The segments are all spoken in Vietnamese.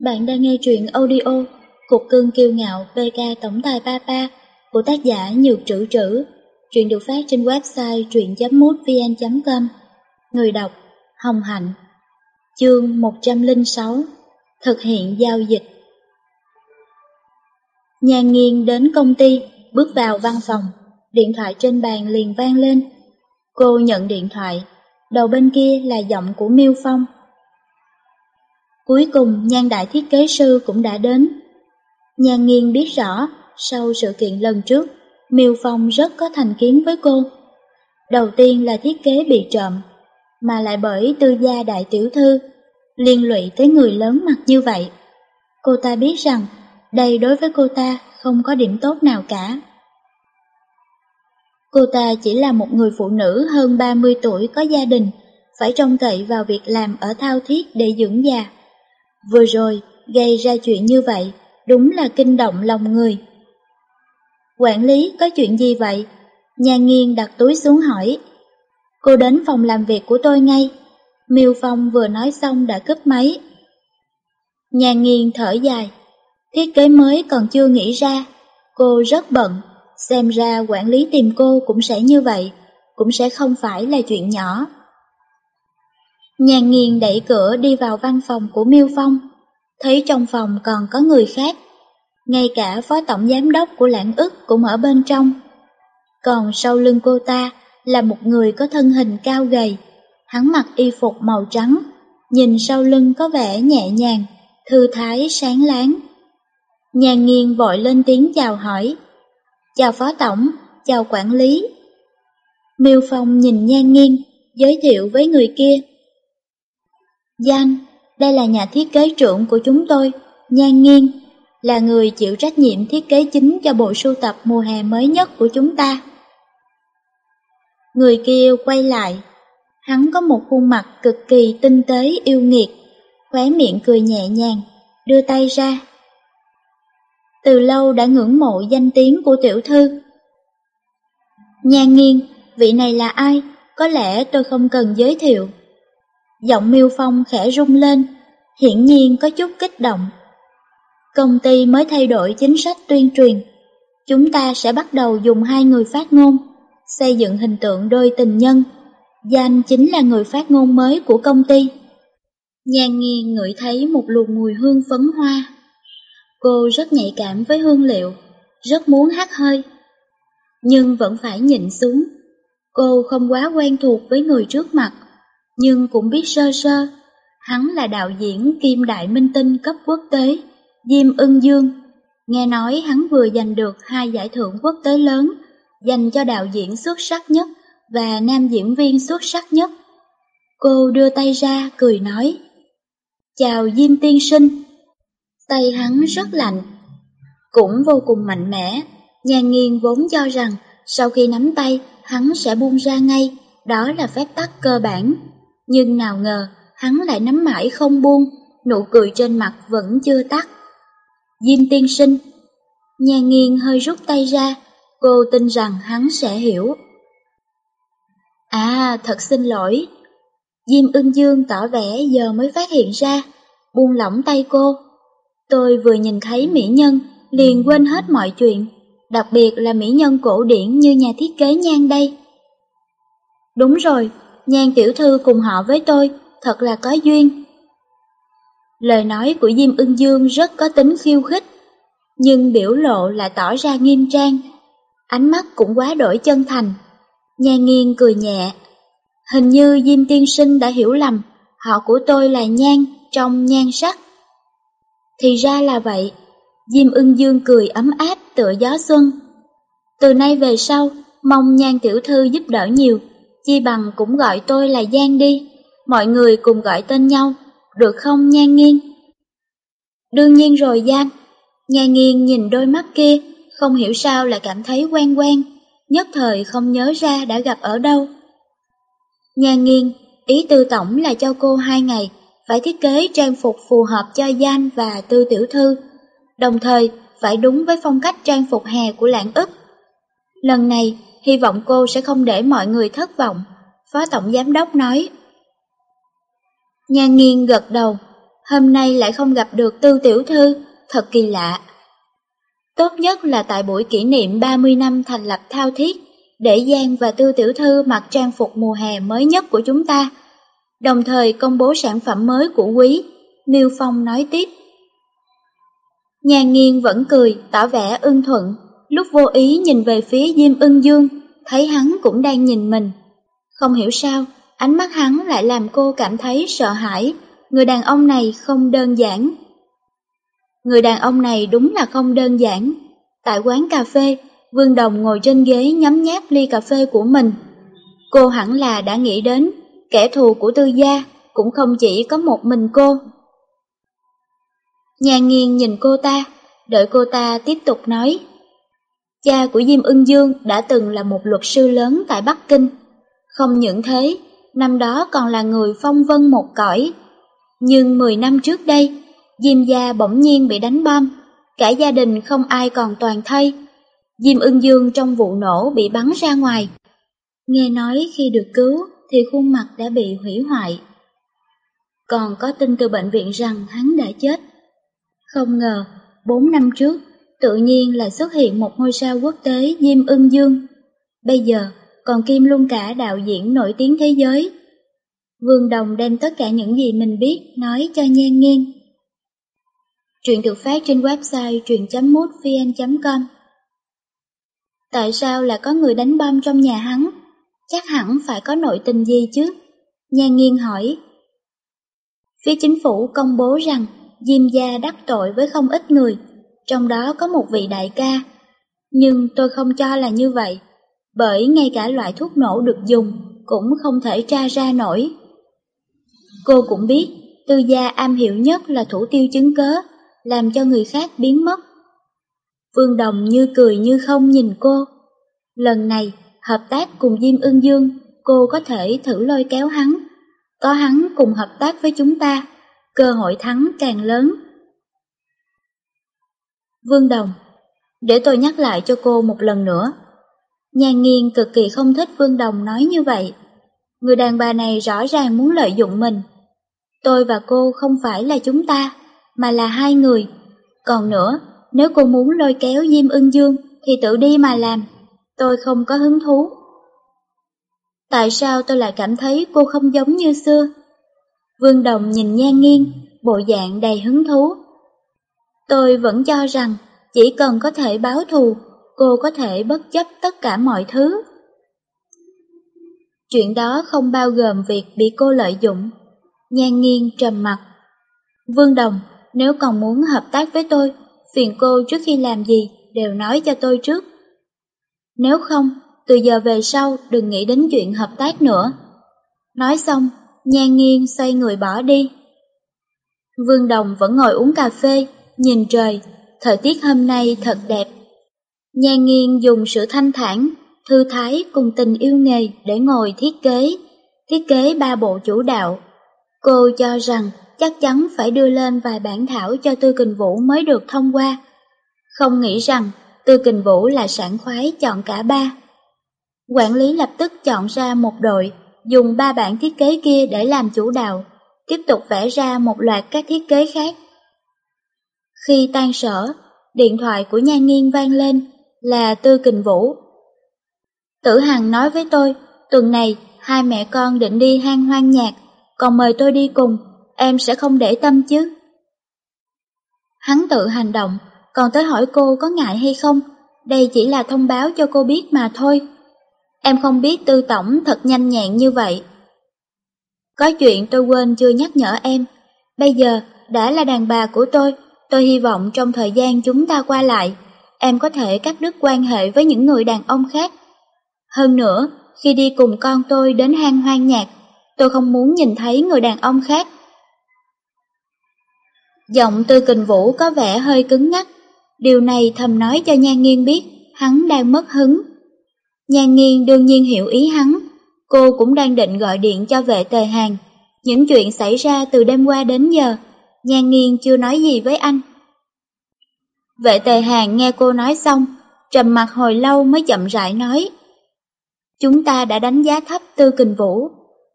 Bạn đang nghe truyện audio Cục cưng kiêu ngạo PK Tổng tài Papa của tác giả Nhược Trữ Trữ. Truyện được phát trên website truyện.mútvn.com Người đọc Hồng Hạnh Chương 106 Thực hiện giao dịch Nhà nghiêng đến công ty, bước vào văn phòng, điện thoại trên bàn liền vang lên. Cô nhận điện thoại, đầu bên kia là giọng của Miêu Phong. Cuối cùng nhan đại thiết kế sư cũng đã đến. Nhan nghiên biết rõ, sau sự kiện lần trước, Miêu Phong rất có thành kiến với cô. Đầu tiên là thiết kế bị trộm, mà lại bởi tư gia đại tiểu thư, liên lụy tới người lớn mặt như vậy. Cô ta biết rằng, đây đối với cô ta không có điểm tốt nào cả. Cô ta chỉ là một người phụ nữ hơn 30 tuổi có gia đình, phải trông cậy vào việc làm ở thao thiết để dưỡng già. Vừa rồi, gây ra chuyện như vậy, đúng là kinh động lòng người. Quản lý có chuyện gì vậy? Nhà nghiên đặt túi xuống hỏi. Cô đến phòng làm việc của tôi ngay. Miêu Phong vừa nói xong đã cướp máy. Nhà nghiên thở dài. Thiết kế mới còn chưa nghĩ ra. Cô rất bận. Xem ra quản lý tìm cô cũng sẽ như vậy. Cũng sẽ không phải là chuyện nhỏ. Nhàn nghiền đẩy cửa đi vào văn phòng của Miêu Phong, thấy trong phòng còn có người khác, ngay cả phó tổng giám đốc của lãng ức cũng ở bên trong. Còn sau lưng cô ta là một người có thân hình cao gầy, hắn mặc y phục màu trắng, nhìn sau lưng có vẻ nhẹ nhàng, thư thái sáng láng. Nhàn nghiền vội lên tiếng chào hỏi. Chào phó tổng, chào quản lý. Miêu Phong nhìn nhan nghiêng, giới thiệu với người kia. Danh, đây là nhà thiết kế trưởng của chúng tôi, Nhan Nghiên, là người chịu trách nhiệm thiết kế chính cho bộ sưu tập mùa hè mới nhất của chúng ta. Người kia quay lại, hắn có một khuôn mặt cực kỳ tinh tế yêu nghiệt, khóe miệng cười nhẹ nhàng, đưa tay ra. Từ lâu đã ngưỡng mộ danh tiếng của tiểu thư. Nhan nghiêng, vị này là ai? Có lẽ tôi không cần giới thiệu. Giọng miêu phong khẽ rung lên, hiển nhiên có chút kích động. Công ty mới thay đổi chính sách tuyên truyền. Chúng ta sẽ bắt đầu dùng hai người phát ngôn, xây dựng hình tượng đôi tình nhân. Danh chính là người phát ngôn mới của công ty. Nhan nghi ngửi thấy một luồng mùi hương phấn hoa. Cô rất nhạy cảm với hương liệu, rất muốn hát hơi. Nhưng vẫn phải nhịn xuống. Cô không quá quen thuộc với người trước mặt nhưng cũng biết sơ sơ. Hắn là đạo diễn kim đại minh tinh cấp quốc tế, Diêm Ưng Dương. Nghe nói hắn vừa giành được hai giải thưởng quốc tế lớn, dành cho đạo diễn xuất sắc nhất và nam diễn viên xuất sắc nhất. Cô đưa tay ra cười nói, Chào Diêm tiên sinh. Tay hắn rất lạnh, cũng vô cùng mạnh mẽ. Nhà nghiên vốn cho rằng sau khi nắm tay hắn sẽ buông ra ngay, đó là phép tắc cơ bản nhưng nào ngờ hắn lại nắm mãi không buông, nụ cười trên mặt vẫn chưa tắt. Diêm tiên sinh, nhà nghiêng hơi rút tay ra, cô tin rằng hắn sẽ hiểu. À, thật xin lỗi. Diêm ưng dương tỏ vẻ giờ mới phát hiện ra, buông lỏng tay cô. Tôi vừa nhìn thấy mỹ nhân, liền quên hết mọi chuyện, đặc biệt là mỹ nhân cổ điển như nhà thiết kế nhan đây. Đúng rồi, Nhan tiểu thư cùng họ với tôi, thật là có duyên. Lời nói của Diêm ưng dương rất có tính khiêu khích, nhưng biểu lộ lại tỏ ra nghiêm trang. Ánh mắt cũng quá đổi chân thành. Nhan nghiêng cười nhẹ. Hình như Diêm tiên sinh đã hiểu lầm, họ của tôi là nhan trong nhan sắc. Thì ra là vậy, Diêm ưng dương cười ấm áp tựa gió xuân. Từ nay về sau, mong nhan tiểu thư giúp đỡ nhiều chi bằng cũng gọi tôi là Giang đi, mọi người cùng gọi tên nhau, được không Nhan Nghiên? Đương nhiên rồi Giang, Nhan Nghiên nhìn đôi mắt kia, không hiểu sao lại cảm thấy quen quen, nhất thời không nhớ ra đã gặp ở đâu. Nhan Nghiên, ý tư tổng là cho cô hai ngày, phải thiết kế trang phục phù hợp cho Giang và Tư Tiểu Thư, đồng thời phải đúng với phong cách trang phục hè của lãng ức. Lần này, hy vọng cô sẽ không để mọi người thất vọng, Phó Tổng Giám Đốc nói. Nhan nghiêng gật đầu, Hôm nay lại không gặp được tư tiểu thư, thật kỳ lạ. Tốt nhất là tại buổi kỷ niệm 30 năm thành lập thao thiết, để Giang và Tư Tiểu Thư mặc trang phục mùa hè mới nhất của chúng ta, đồng thời công bố sản phẩm mới của quý, Miêu Phong nói tiếp. Nhà nghiên vẫn cười, tỏ vẻ ưng thuận, lúc vô ý nhìn về phía Diêm ưng dương, thấy hắn cũng đang nhìn mình. Không hiểu sao, ánh mắt hắn lại làm cô cảm thấy sợ hãi, người đàn ông này không đơn giản. Người đàn ông này đúng là không đơn giản. Tại quán cà phê, Vương Đồng ngồi trên ghế nhấm nháp ly cà phê của mình. Cô hẳn là đã nghĩ đến, kẻ thù của tư gia cũng không chỉ có một mình cô. Nhà nghiêng nhìn cô ta, đợi cô ta tiếp tục nói. Cha của Diêm Ưng Dương đã từng là một luật sư lớn tại Bắc Kinh. Không những thế, năm đó còn là người phong vân một cõi. Nhưng 10 năm trước đây, Diêm gia bỗng nhiên bị đánh bom, cả gia đình không ai còn toàn thây. Diêm ưng dương trong vụ nổ bị bắn ra ngoài. Nghe nói khi được cứu thì khuôn mặt đã bị hủy hoại. Còn có tin từ bệnh viện rằng hắn đã chết. Không ngờ, 4 năm trước, tự nhiên là xuất hiện một ngôi sao quốc tế Diêm ưng dương. Bây giờ, còn Kim luôn cả đạo diễn nổi tiếng thế giới. Vương Đồng đem tất cả những gì mình biết nói cho Nhan Nghiên. Truyện được phát trên website truyện.mútvn.com Tại sao lại có người đánh bom trong nhà hắn? Chắc hẳn phải có nội tình gì chứ? Nhan Nghiên hỏi. Phía chính phủ công bố rằng Diêm gia đắc tội với không ít người, trong đó có một vị đại ca. Nhưng tôi không cho là như vậy, bởi ngay cả loại thuốc nổ được dùng cũng không thể tra ra nổi. Cô cũng biết, tư gia am hiểu nhất là thủ tiêu chứng cớ, làm cho người khác biến mất. Vương Đồng như cười như không nhìn cô. Lần này, hợp tác cùng Diêm Ưng Dương, cô có thể thử lôi kéo hắn. Có hắn cùng hợp tác với chúng ta, cơ hội thắng càng lớn. Vương Đồng, để tôi nhắc lại cho cô một lần nữa. Nhan nghiên cực kỳ không thích Vương Đồng nói như vậy. Người đàn bà này rõ ràng muốn lợi dụng mình. Tôi và cô không phải là chúng ta, mà là hai người. Còn nữa, nếu cô muốn lôi kéo Diêm ưng dương thì tự đi mà làm. Tôi không có hứng thú. Tại sao tôi lại cảm thấy cô không giống như xưa? Vương Đồng nhìn nhan Nghiên, bộ dạng đầy hứng thú. Tôi vẫn cho rằng chỉ cần có thể báo thù, cô có thể bất chấp tất cả mọi thứ. Chuyện đó không bao gồm việc bị cô lợi dụng. Nhan nghiêng trầm mặt. Vương Đồng, nếu còn muốn hợp tác với tôi, phiền cô trước khi làm gì đều nói cho tôi trước. Nếu không, từ giờ về sau đừng nghĩ đến chuyện hợp tác nữa. Nói xong, nhan nghiêng xoay người bỏ đi. Vương Đồng vẫn ngồi uống cà phê, nhìn trời, thời tiết hôm nay thật đẹp. Nhan nghiêng dùng sự thanh thản, thư thái cùng tình yêu nghề để ngồi thiết kế, thiết kế ba bộ chủ đạo. Cô cho rằng chắc chắn phải đưa lên vài bản thảo cho Tư Kình Vũ mới được thông qua. Không nghĩ rằng Tư Kình Vũ là sản khoái chọn cả ba. Quản lý lập tức chọn ra một đội, dùng ba bản thiết kế kia để làm chủ đạo, tiếp tục vẽ ra một loạt các thiết kế khác. Khi tan sở, điện thoại của Nha Nghiên vang lên là Tư Kình Vũ. Tử Hằng nói với tôi, tuần này hai mẹ con định đi hang hoang nhạc, còn mời tôi đi cùng, em sẽ không để tâm chứ. Hắn tự hành động, còn tới hỏi cô có ngại hay không, đây chỉ là thông báo cho cô biết mà thôi. Em không biết tư tổng thật nhanh nhẹn như vậy. Có chuyện tôi quên chưa nhắc nhở em, bây giờ đã là đàn bà của tôi, tôi hy vọng trong thời gian chúng ta qua lại, em có thể cắt đứt quan hệ với những người đàn ông khác. Hơn nữa, khi đi cùng con tôi đến hang hoang nhạc, tôi không muốn nhìn thấy người đàn ông khác. Giọng tư kình vũ có vẻ hơi cứng ngắc, Điều này thầm nói cho Nhan Nghiên biết hắn đang mất hứng. Nhan Nghiên đương nhiên hiểu ý hắn, cô cũng đang định gọi điện cho vệ tề hàng. Những chuyện xảy ra từ đêm qua đến giờ, Nhan Nghiên chưa nói gì với anh. Vệ tề hàng nghe cô nói xong, trầm mặt hồi lâu mới chậm rãi nói. Chúng ta đã đánh giá thấp Tư Kình Vũ,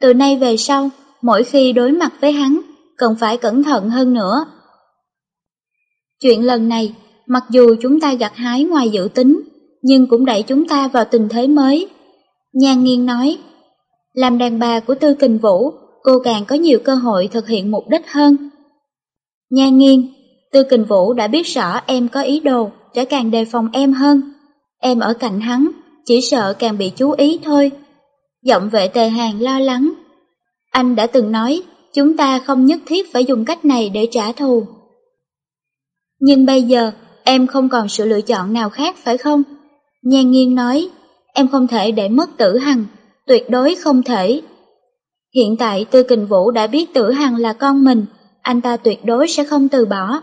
từ nay về sau, mỗi khi đối mặt với hắn, cần phải cẩn thận hơn nữa. Chuyện lần này, mặc dù chúng ta gặt hái ngoài dự tính, nhưng cũng đẩy chúng ta vào tình thế mới. Nhan nghiên nói, làm đàn bà của Tư Kình Vũ, cô càng có nhiều cơ hội thực hiện mục đích hơn. Nhan nghiên, Tư Kình Vũ đã biết rõ em có ý đồ, sẽ càng đề phòng em hơn. Em ở cạnh hắn, chỉ sợ càng bị chú ý thôi. Giọng vệ tề hàng lo lắng. Anh đã từng nói, chúng ta không nhất thiết phải dùng cách này để trả thù. Nhưng bây giờ, em không còn sự lựa chọn nào khác phải không? Nhan nghiên nói, em không thể để mất tử hằng, tuyệt đối không thể. Hiện tại Tư Kình Vũ đã biết tử hằng là con mình, anh ta tuyệt đối sẽ không từ bỏ.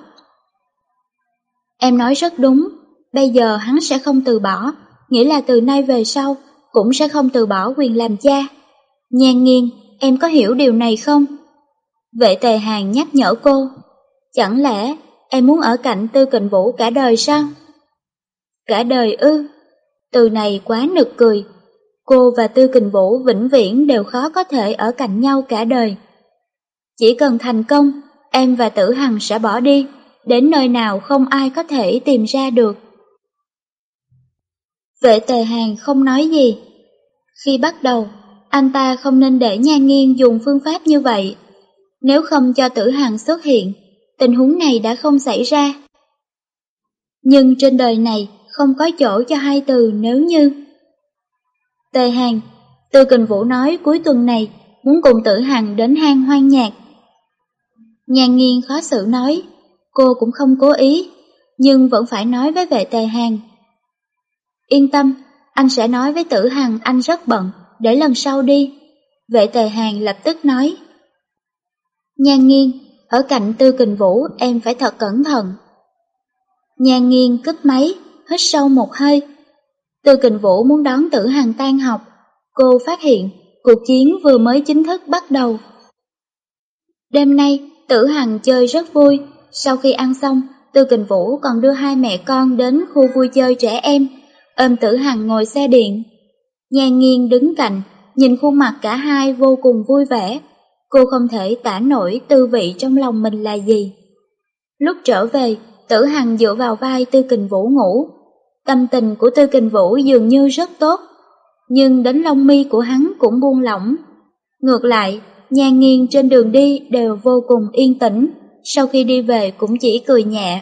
Em nói rất đúng, bây giờ hắn sẽ không từ bỏ, nghĩa là từ nay về sau cũng sẽ không từ bỏ quyền làm cha. Nhan nghiêng, em có hiểu điều này không? Vệ tề hàng nhắc nhở cô, chẳng lẽ em muốn ở cạnh Tư Kình Vũ cả đời sao? Cả đời ư? Từ này quá nực cười. Cô và Tư Kình Vũ vĩnh viễn đều khó có thể ở cạnh nhau cả đời. Chỉ cần thành công, em và Tử Hằng sẽ bỏ đi, đến nơi nào không ai có thể tìm ra được. Vệ tề hàng không nói gì. Khi bắt đầu, anh ta không nên để Nha Nghiên dùng phương pháp như vậy. Nếu không cho tử hằng xuất hiện, tình huống này đã không xảy ra. Nhưng trên đời này không có chỗ cho hai từ nếu như. Tề Hàng, Tư Kình Vũ nói cuối tuần này muốn cùng tử hằng đến hang hoang nhạc. Nhàn nghiên khó xử nói, cô cũng không cố ý, nhưng vẫn phải nói với vệ tề hàng Yên tâm, anh sẽ nói với tử hằng anh rất bận, để lần sau đi. Vệ tề hàng lập tức nói. Nhan nghiêng, ở cạnh tư kình vũ em phải thật cẩn thận. Nhan nghiêng cất máy, hít sâu một hơi. Tư kình vũ muốn đón tử hằng tan học. Cô phát hiện cuộc chiến vừa mới chính thức bắt đầu. Đêm nay, tử hằng chơi rất vui. Sau khi ăn xong, Tư Kình Vũ còn đưa hai mẹ con đến khu vui chơi trẻ em ôm tử hằng ngồi xe điện. Nhan nghiêng đứng cạnh, nhìn khuôn mặt cả hai vô cùng vui vẻ. Cô không thể tả nổi tư vị trong lòng mình là gì. Lúc trở về, tử hằng dựa vào vai Tư Kình Vũ ngủ. Tâm tình của Tư Kình Vũ dường như rất tốt, nhưng đến lông mi của hắn cũng buông lỏng. Ngược lại, nhan nghiêng trên đường đi đều vô cùng yên tĩnh, sau khi đi về cũng chỉ cười nhẹ.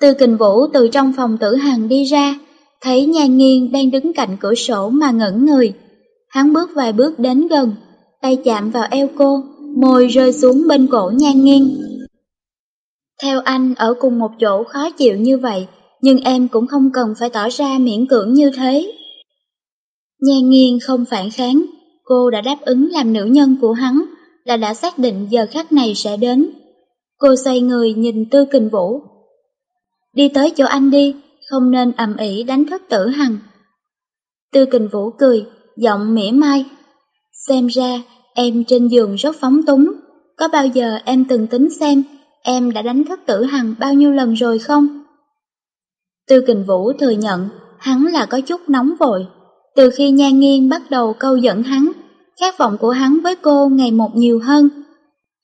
Từ kình vũ từ trong phòng tử hằng đi ra, thấy nhan nghiêng đang đứng cạnh cửa sổ mà ngẩn người. Hắn bước vài bước đến gần, tay chạm vào eo cô, môi rơi xuống bên cổ nhan nghiêng. Theo anh ở cùng một chỗ khó chịu như vậy, nhưng em cũng không cần phải tỏ ra miễn cưỡng như thế. Nhan nghiêng không phản kháng, cô đã đáp ứng làm nữ nhân của hắn, là đã xác định giờ khắc này sẽ đến. Cô xoay người nhìn Tư Kình Vũ, Đi tới chỗ anh đi, không nên ầm ĩ đánh thức tử hằng. Tư kình vũ cười, giọng mỉa mai. Xem ra, em trên giường rất phóng túng. Có bao giờ em từng tính xem em đã đánh thức tử hằng bao nhiêu lần rồi không? Tư kình vũ thừa nhận, hắn là có chút nóng vội. Từ khi nhan nghiêng bắt đầu câu dẫn hắn, khát vọng của hắn với cô ngày một nhiều hơn.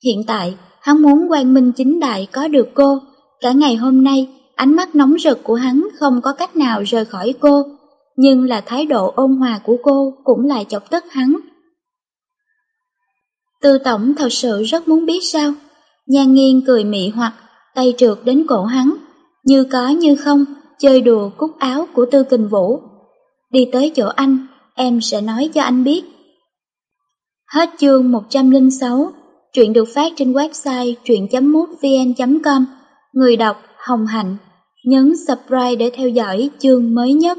Hiện tại, hắn muốn quang minh chính đại có được cô. Cả ngày hôm nay, Ánh mắt nóng rực của hắn không có cách nào rời khỏi cô, nhưng là thái độ ôn hòa của cô cũng lại chọc tức hắn. Tư tổng thật sự rất muốn biết sao, nhan nghiêng cười mị hoặc, tay trượt đến cổ hắn, như có như không, chơi đùa cúc áo của tư kình vũ. Đi tới chỗ anh, em sẽ nói cho anh biết. Hết chương 106, truyện được phát trên website truyện.mútvn.com, người đọc Hồng Hạnh. Nhấn subscribe để theo dõi chương mới nhất.